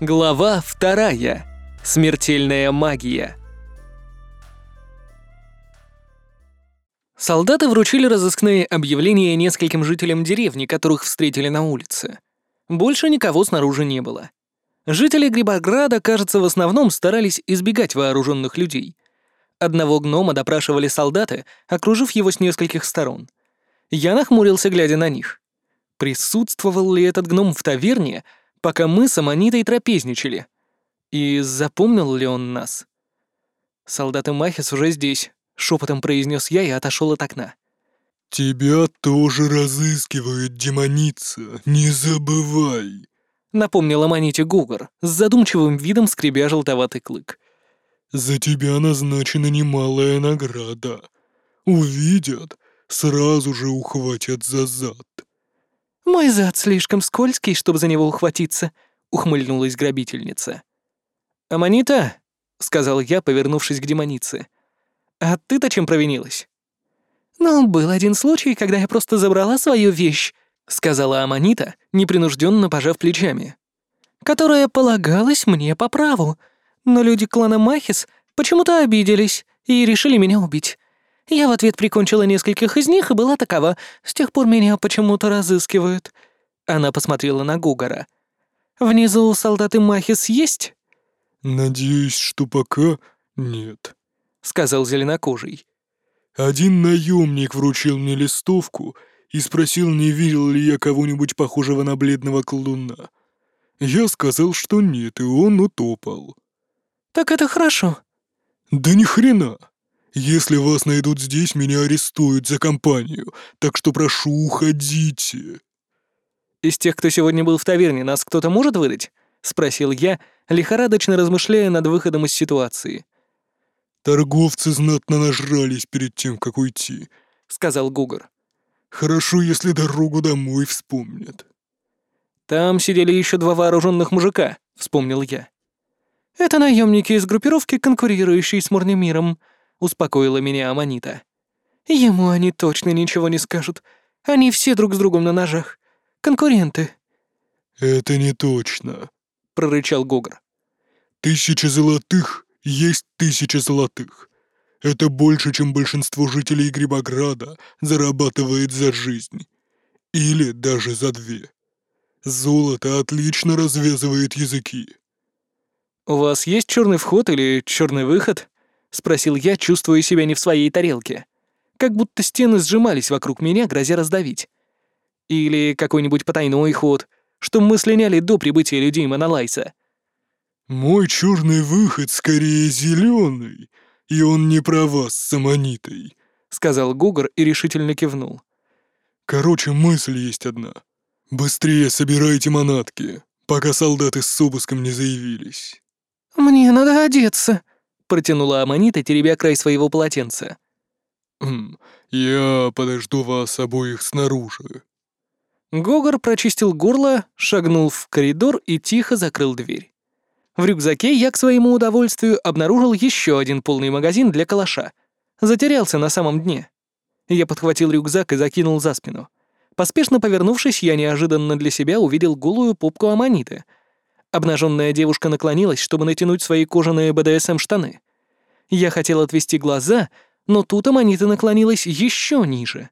Глава вторая. Смертельная магия. Солдаты вручили разыскные объявления нескольким жителям деревни, которых встретили на улице. Больше никого снаружи не было. Жители Грибограда, кажется, в основном старались избегать вооруженных людей. Одного гнома допрашивали солдаты, окружив его с нескольких сторон. Я нахмурился, глядя на них. Присутствовал ли этот гном в таверне, пока мы с Аманитой трапезничали? И запомнил ли он нас? Солдаты Махис уже здесь, шепотом произнес я и отошел от окна. «Тебя тоже разыскивает демоница, не забывай!» Напомнил Аманите Гугар, с задумчивым видом скребя желтоватый клык. «За тебя назначена немалая награда. Увидят, сразу же ухватят за зад». «Мой зад слишком скользкий, чтобы за него ухватиться», — ухмыльнулась грабительница. «Аманита», — сказал я, повернувшись к демонице, — «а ты-то чем провинилась?» «Ну, был один случай, когда я просто забрала свою вещь», — сказала Аманита, непринужденно пожав плечами, «которая полагалась мне по праву, но люди клана Махис почему-то обиделись и решили меня убить. Я в ответ прикончила нескольких из них и была такова. С тех пор меня почему-то разыскивают». Она посмотрела на Гугара. «Внизу солдаты Махис есть?» «Надеюсь, что пока нет», — сказал зеленокожий. «Один наемник вручил мне листовку и спросил, не видел ли я кого-нибудь похожего на бледного колдуна. Я сказал, что нет, и он утопал». «Так это хорошо». «Да ни хрена!» Если вас найдут здесь, меня арестуют за компанию, так что прошу, уходите». «Из тех, кто сегодня был в таверне, нас кто-то может выдать?» — спросил я, лихорадочно размышляя над выходом из ситуации. «Торговцы знатно нажрались перед тем, как уйти», — сказал Гугар. «Хорошо, если дорогу домой вспомнят». «Там сидели еще два вооруженных мужика», — вспомнил я. «Это наемники из группировки, конкурирующей с Мурнемиром», — успокоила меня Аманита. «Ему они точно ничего не скажут. Они все друг с другом на ножах. Конкуренты». «Это не точно», — прорычал Гогр. «Тысяча золотых есть тысяча золотых. Это больше, чем большинство жителей Грибограда зарабатывает за жизнь. Или даже за две. Золото отлично развязывает языки». «У вас есть черный вход или черный выход?» — спросил я, чувствуя себя не в своей тарелке. Как будто стены сжимались вокруг меня, грозя раздавить. Или какой-нибудь потайной ход, что мы слиняли до прибытия людей Монолайса. «Мой черный выход скорее зеленый, и он не про вас с Аманитой», — сказал Гугар и решительно кивнул. «Короче, мысль есть одна. Быстрее собирайте манатки, пока солдаты с обыском не заявились». «Мне надо одеться», протянула Аманита, теребя край своего полотенца. «Хм, я подожду вас обоих снаружи». Гогор прочистил горло, шагнул в коридор и тихо закрыл дверь. В рюкзаке я к своему удовольствию обнаружил еще один полный магазин для калаша. Затерялся на самом дне. Я подхватил рюкзак и закинул за спину. Поспешно повернувшись, я неожиданно для себя увидел голую попку Аманиты — Обнаженная девушка наклонилась, чтобы натянуть свои кожаные БДСМ-штаны. Я хотел отвести глаза, но тут Аманита наклонилась еще ниже.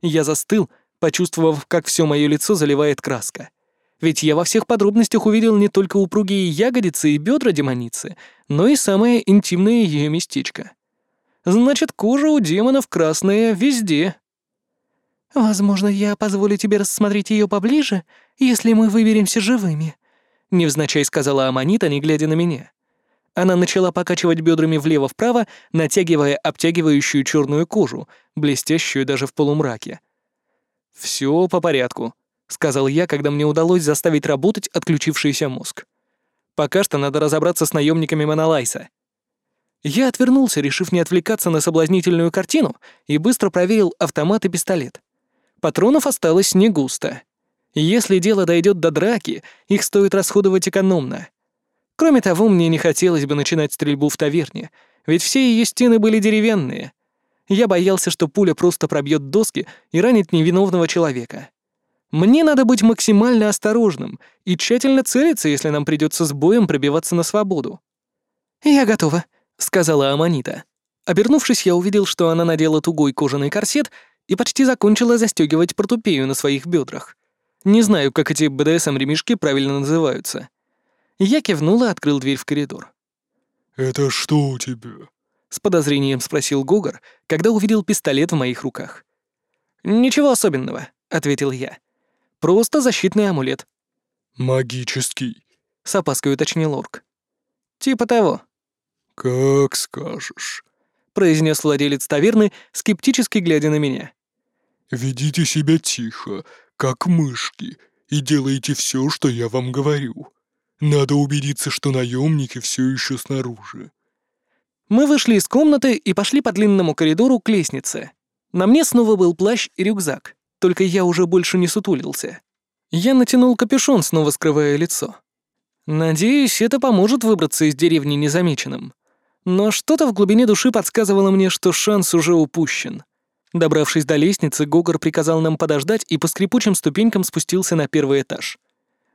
Я застыл, почувствовав, как все мое лицо заливает краска. Ведь я во всех подробностях увидел не только упругие ягодицы и бедра демоницы, но и самое интимное ее местечко. Значит, кожа у демонов красная везде. «Возможно, я позволю тебе рассмотреть ее поближе, если мы выберемся живыми», — невзначай сказала Аманита, не глядя на меня. Она начала покачивать бедрами влево-вправо, натягивая обтягивающую черную кожу, блестящую даже в полумраке. «Все по порядку», — сказал я, когда мне удалось заставить работать отключившийся мозг. «Пока что надо разобраться с наемниками Монолайса». Я отвернулся, решив не отвлекаться на соблазнительную картину, и быстро проверил автомат и пистолет. Патронов осталось не густо. Если дело дойдет до драки, их стоит расходовать экономно. Кроме того, мне не хотелось бы начинать стрельбу в таверне, ведь все ее стены были деревянные. Я боялся, что пуля просто пробьет доски и ранит невиновного человека. Мне надо быть максимально осторожным и тщательно целиться, если нам придется с боем пробиваться на свободу. «Я готова», — сказала Аманита. Обернувшись, я увидел, что она надела тугой кожаный корсет и почти закончила застегивать портупею на своих бедрах. Не знаю, как эти БДСМ-ремешки правильно называются. Я кивнул и открыл дверь в коридор. «Это что у тебя?» — с подозрением спросил Гогор, когда увидел пистолет в моих руках. «Ничего особенного», — ответил я. «Просто защитный амулет». «Магический», — с опаской уточнил Орк. «Типа того». «Как скажешь», — произнес владелец таверны, скептически глядя на меня. «Ведите себя тихо, как мышки, и делайте все, что я вам говорю. Надо убедиться, что наемники все еще снаружи». Мы вышли из комнаты и пошли по длинному коридору к лестнице. На мне снова был плащ и рюкзак, только я уже больше не сутулился. Я натянул капюшон, снова скрывая лицо. Надеюсь, это поможет выбраться из деревни незамеченным. Но что-то в глубине души подсказывало мне, что шанс уже упущен. Добравшись до лестницы, Гогор приказал нам подождать и по скрипучим ступенькам спустился на первый этаж.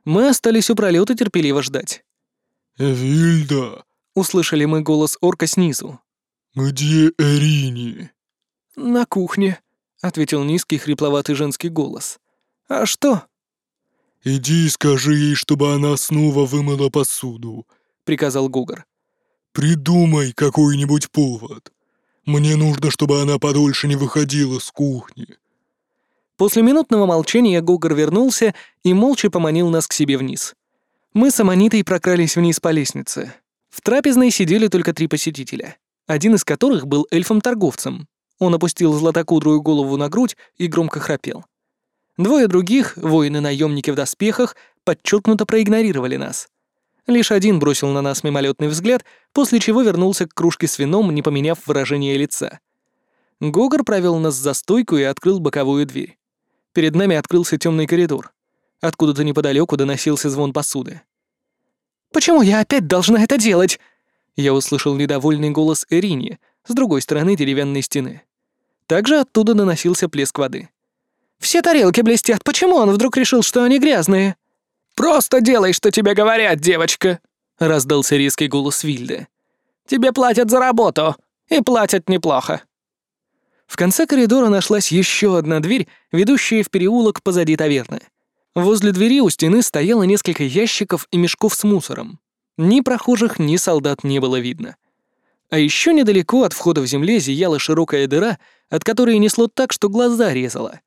Мы остались у пролета терпеливо ждать. «Вильда!» — услышали мы голос орка снизу. «Где Эрини?» «На кухне», — ответил низкий хрипловатый женский голос. «А что?» «Иди и скажи ей, чтобы она снова вымыла посуду», — приказал Гогор. «Придумай какой-нибудь повод. Мне нужно, чтобы она подольше не выходила с кухни». После минутного молчания Гогор вернулся и молча поманил нас к себе вниз. Мы с Аманитой прокрались вниз по лестнице. В трапезной сидели только три посетителя, один из которых был эльфом-торговцем. Он опустил златокудрую голову на грудь и громко храпел. Двое других, воины-наемники в доспехах, подчеркнуто проигнорировали нас. Лишь один бросил на нас мимолетный взгляд, после чего вернулся к кружке с вином, не поменяв выражение лица. Гогор провел нас за стойку и открыл боковую дверь. Перед нами открылся темный коридор. Откуда-то неподалеку доносился звон посуды. «Почему я опять должна это делать?» Я услышал недовольный голос Эрини с другой стороны деревянной стены. Также оттуда доносился плеск воды. «Все тарелки блестят, почему он вдруг решил, что они грязные?» «Просто делай, что тебе говорят, девочка!» — раздался резкий голос Вильды. «Тебе платят за работу, и платят неплохо». В конце коридора нашлась еще одна дверь, ведущая в переулок позади таверны. Возле двери у стены стояло несколько ящиков и мешков с мусором. Ни прохожих, ни солдат не было видно. А еще недалеко от входа в земле зияла широкая дыра, от которой несло так, что глаза резало.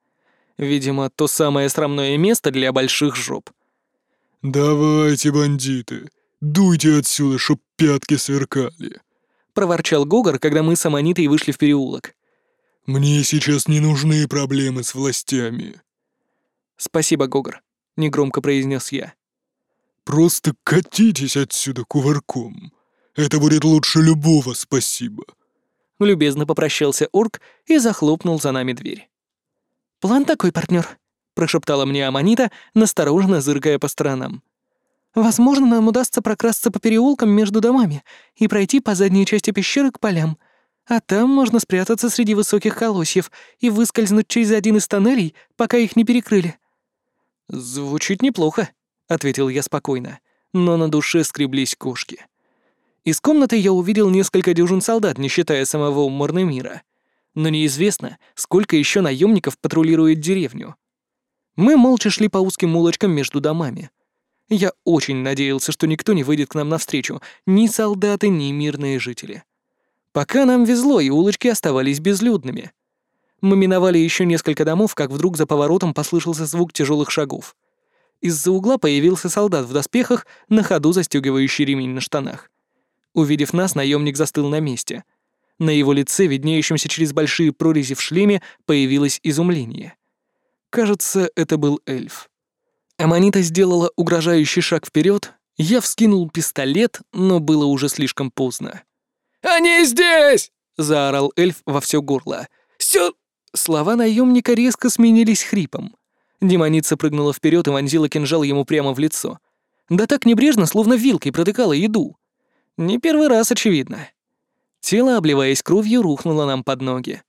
Видимо, то самое срамное место для больших жоп. «Давайте, бандиты, дуйте отсюда, чтоб пятки сверкали», — проворчал Гогор, когда мы с Аманитой вышли в переулок. Мне сейчас не нужны проблемы с властями». «Спасибо, Гогор», — негромко произнес я. «Просто катитесь отсюда кувырком. Это будет лучше любого спасибо». Любезно попрощался орк и захлопнул за нами дверь. «План такой, партнер, прошептала мне Аманита, настороженно зыркая по сторонам. «Возможно, нам удастся прокрасться по переулкам между домами и пройти по задней части пещеры к полям. А там можно спрятаться среди высоких колосьев и выскользнуть через один из тоннелей, пока их не перекрыли». «Звучит неплохо», — ответил я спокойно, но на душе скреблись кошки. Из комнаты я увидел несколько дюжин солдат, не считая самого Морнемира. Но неизвестно, сколько еще наемников патрулирует деревню. Мы молча шли по узким улочкам между домами. Я очень надеялся, что никто не выйдет к нам навстречу, ни солдаты, ни мирные жители. Пока нам везло, и улочки оставались безлюдными. Мы миновали еще несколько домов, как вдруг за поворотом послышался звук тяжелых шагов. Из-за угла появился солдат в доспехах, на ходу застегивающий ремень на штанах. Увидев нас, наемник застыл на месте. На его лице, виднеющемся через большие прорези в шлеме, появилось изумление. Кажется, это был эльф. Аманита сделала угрожающий шаг вперед. Я вскинул пистолет, но было уже слишком поздно. «Они здесь!» — заорал эльф во все горло. «Сю...» Слова наемника резко сменились хрипом. Демоница прыгнула вперед и вонзила кинжал ему прямо в лицо. Да так небрежно, словно вилкой протыкала еду. Не первый раз, очевидно. Тело, обливаясь кровью, рухнуло нам под ноги.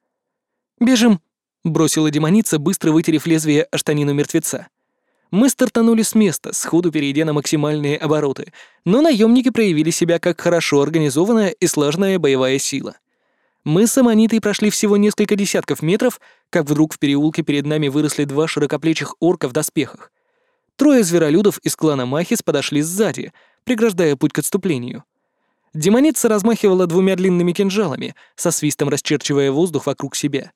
«Бежим!» — бросила демоница, быстро вытерев лезвие о штанину мертвеца. Мы стартанули с места, сходу перейдя на максимальные обороты, но наемники проявили себя как хорошо организованная и слаженная боевая сила. Мы с Аманитой прошли всего несколько десятков метров, как вдруг в переулке перед нами выросли два широкоплечих орка в доспехах. Трое зверолюдов из клана Махис подошли сзади, преграждая путь к отступлению. Демоница размахивала двумя длинными кинжалами, со свистом расчерчивая воздух вокруг себя.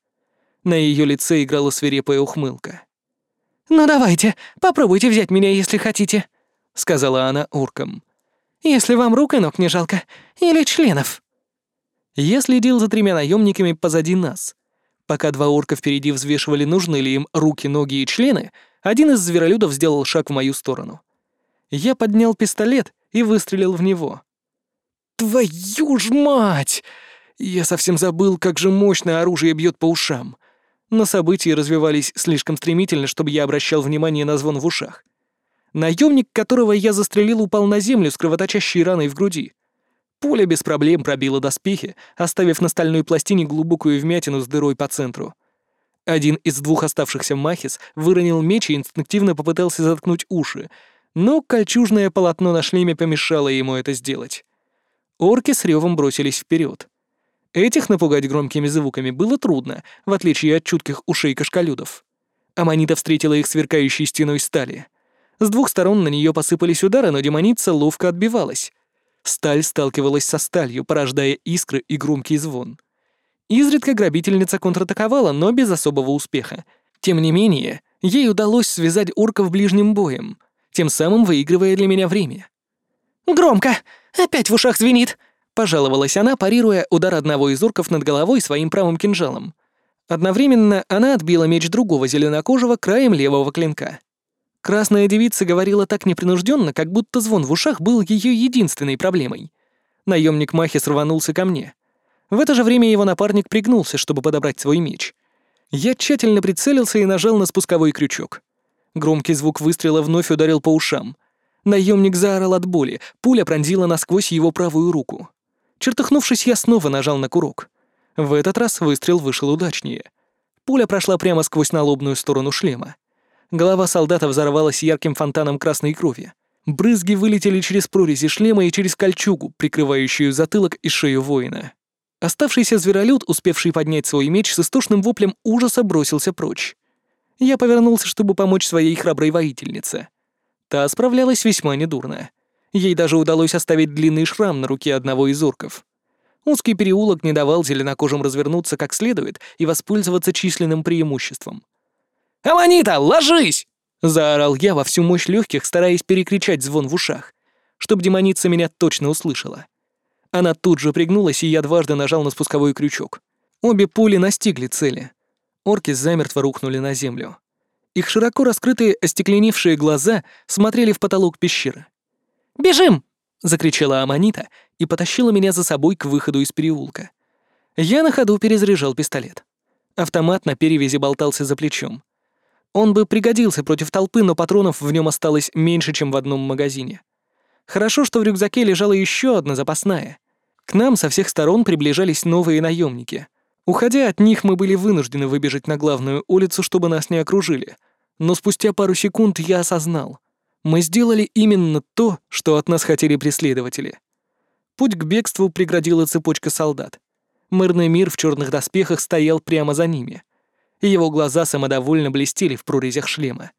На ее лице играла свирепая ухмылка. «Ну давайте, попробуйте взять меня, если хотите», — сказала она оркам. «Если вам рук и ног не жалко, или членов». Я следил за тремя наемниками позади нас. Пока два орка впереди взвешивали, нужны ли им руки, ноги и члены, один из зверолюдов сделал шаг в мою сторону. Я поднял пистолет и выстрелил в него. «Твою ж мать!» Я совсем забыл, как же мощное оружие бьет по ушам но события развивались слишком стремительно, чтобы я обращал внимание на звон в ушах. Наемник, которого я застрелил, упал на землю с кровоточащей раной в груди. Пуля без проблем пробила доспехи, оставив на стальной пластине глубокую вмятину с дырой по центру. Один из двух оставшихся махис выронил меч и инстинктивно попытался заткнуть уши, но кольчужное полотно на шлеме помешало ему это сделать. Орки с ревом бросились вперед. Этих напугать громкими звуками было трудно, в отличие от чутких ушей кашкалюдов. Аманита встретила их сверкающей стеной стали. С двух сторон на нее посыпались удары, но демоница ловко отбивалась. Сталь сталкивалась со сталью, порождая искры и громкий звон. Изредка грабительница контратаковала, но без особого успеха. Тем не менее, ей удалось связать орков ближним боем, тем самым выигрывая для меня время. «Громко! Опять в ушах звенит!» Пожаловалась она, парируя удар одного из орков над головой своим правым кинжалом. Одновременно она отбила меч другого зеленокожего краем левого клинка. Красная девица говорила так непринужденно, как будто звон в ушах был ее единственной проблемой. Наемник Махис рванулся ко мне. В это же время его напарник пригнулся, чтобы подобрать свой меч. Я тщательно прицелился и нажал на спусковой крючок. Громкий звук выстрела вновь ударил по ушам. Наемник заорал от боли, пуля пронзила насквозь его правую руку. Чертыхнувшись, я снова нажал на курок. В этот раз выстрел вышел удачнее. Пуля прошла прямо сквозь налобную сторону шлема. Голова солдата взорвалась ярким фонтаном красной крови. Брызги вылетели через прорези шлема и через кольчугу, прикрывающую затылок и шею воина. Оставшийся зверолюд, успевший поднять свой меч, с истошным воплем ужаса бросился прочь. Я повернулся, чтобы помочь своей храброй воительнице. Та справлялась весьма недурно. Ей даже удалось оставить длинный шрам на руке одного из орков. Узкий переулок не давал зеленокожим развернуться как следует и воспользоваться численным преимуществом. «Аманита, ложись!» — заорал я во всю мощь легких, стараясь перекричать звон в ушах, чтобы демоница меня точно услышала. Она тут же пригнулась, и я дважды нажал на спусковой крючок. Обе пули настигли цели. Орки замертво рухнули на землю. Их широко раскрытые остекленевшие глаза смотрели в потолок пещеры. «Бежим!» — закричала Аманита и потащила меня за собой к выходу из переулка. Я на ходу перезаряжал пистолет. Автомат на перевязи болтался за плечом. Он бы пригодился против толпы, но патронов в нем осталось меньше, чем в одном магазине. Хорошо, что в рюкзаке лежала еще одна запасная. К нам со всех сторон приближались новые наемники. Уходя от них, мы были вынуждены выбежать на главную улицу, чтобы нас не окружили. Но спустя пару секунд я осознал. Мы сделали именно то, что от нас хотели преследователи. Путь к бегству преградила цепочка солдат. Мэрный мир в черных доспехах стоял прямо за ними. Его глаза самодовольно блестели в прорезях шлема.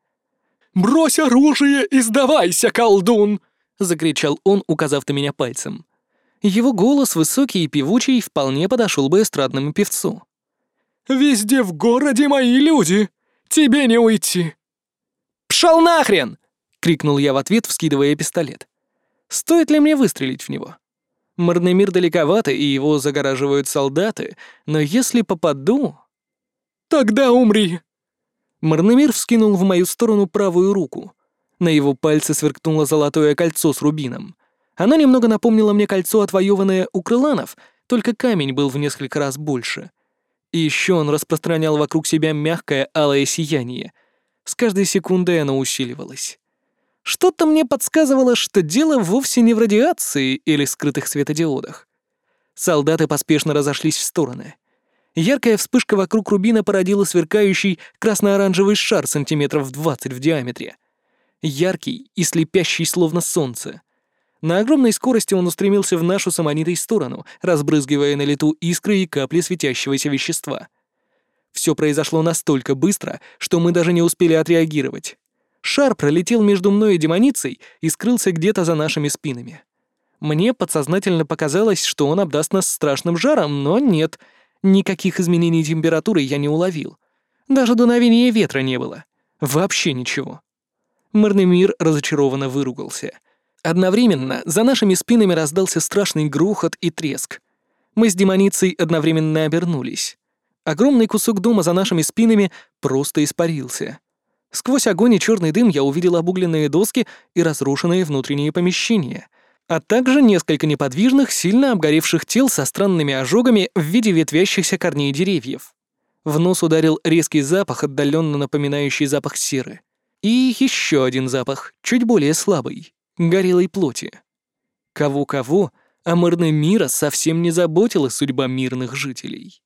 «Брось оружие и сдавайся, колдун!» — закричал он, указав на меня пальцем. Его голос, высокий и певучий, вполне подошел бы эстрадному певцу. «Везде в городе мои люди! Тебе не уйти!» «Пшел нахрен!» Крикнул я в ответ, вскидывая пистолет. Стоит ли мне выстрелить в него? Марнемир далековато, и его загораживают солдаты, но если попаду... Тогда умри! Марнемир вскинул в мою сторону правую руку. На его пальце сверкнуло золотое кольцо с рубином. Оно немного напомнило мне кольцо, отвоеванное у крыланов, только камень был в несколько раз больше. И еще он распространял вокруг себя мягкое алое сияние. С каждой секундой оно усиливалось. Что-то мне подсказывало, что дело вовсе не в радиации или скрытых светодиодах. Солдаты поспешно разошлись в стороны. Яркая вспышка вокруг рубина породила сверкающий красно-оранжевый шар сантиметров 20 в диаметре. Яркий и слепящий, словно солнце. На огромной скорости он устремился в нашу самонитой сторону, разбрызгивая на лету искры и капли светящегося вещества. Все произошло настолько быстро, что мы даже не успели отреагировать. Шар пролетел между мной и демоницей и скрылся где-то за нашими спинами. Мне подсознательно показалось, что он обдаст нас страшным жаром, но нет — Никаких изменений температуры я не уловил. Даже дуновения ветра не было. Вообще ничего. Мирный мир разочарованно выругался. Одновременно за нашими спинами раздался страшный грохот и треск. Мы с демоницей одновременно обернулись. Огромный кусок дома за нашими спинами просто испарился. Сквозь огонь и черный дым я увидел обугленные доски и разрушенные внутренние помещения — а также несколько неподвижных, сильно обгоревших тел со странными ожогами в виде ветвящихся корней деревьев. В нос ударил резкий запах, отдаленно напоминающий запах серы. И еще один запах, чуть более слабый, горелой плоти. Кого-кого, а мирный мира совсем не заботила судьба мирных жителей.